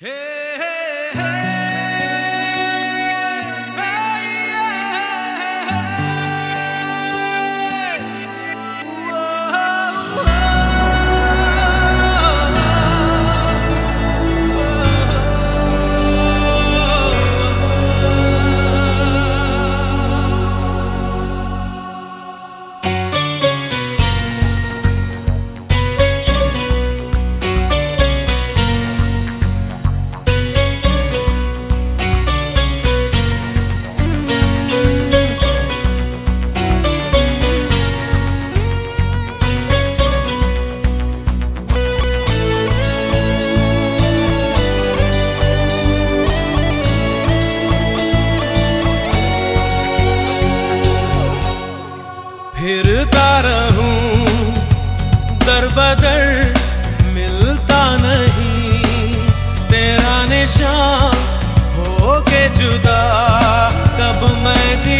Hey! रहूँ दर बदर मिलता नहीं। तेरा निशान हो के जुदा कब मैं कहाँ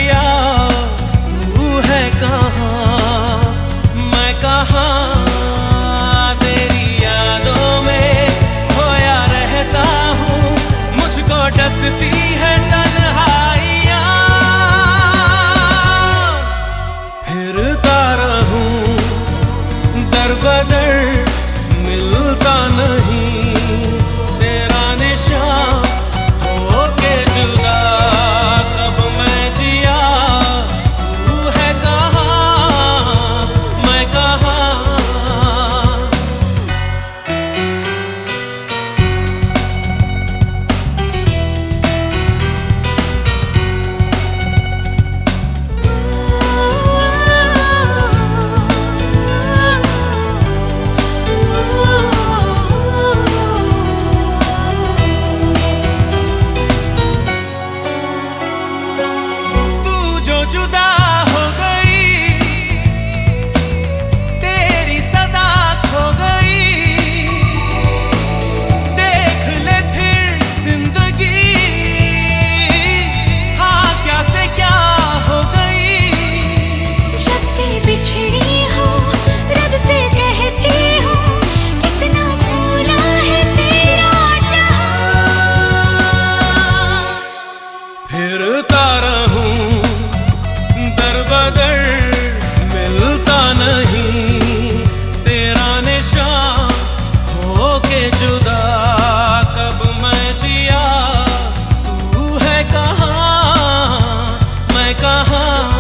जुदा हो गई। तेरी सदा खो गई। देख ले फिर ज़िंदगी। हाँ क्या से क्या हो गई। सबसे से बिछड़ी हमेशा होके जुदा कब मैं जिया तू है कहा मैं कहा?